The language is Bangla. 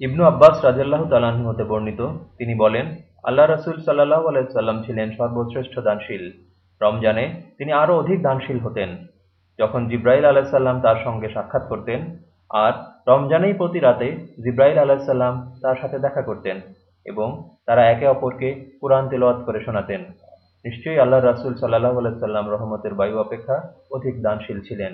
ইবনু আব্বাস রাজাল্লাহ তালাহ হতে বর্ণিত, তিনি বলেন, আল্লাহ রসুল সাল্লাহ আলাইসাল্লাম ছিলেন সর্বশ্রেষ্ঠ দানশীল। রমজানে তিনি আরও অধিক দানশীল হতেন। যখন জিব্রাইল আলাহিসাল্লাম তার সঙ্গে সাক্ষাৎ করতেন, আর রমজানেই প্রতি রাতে জিব্রাইল আলাহিসাল্লাম তার সাথে দেখা করতেন এবং তারা একে অপরকে কোরআন তেলাওয়াত করে শোনাতেন। নিশ্চয়ই আল্লাহ রাসুল সাল্লাহ আলাইসাল্লাম রহমতের বায়ু অপেক্ষা অধিক দানশীল ছিলেন।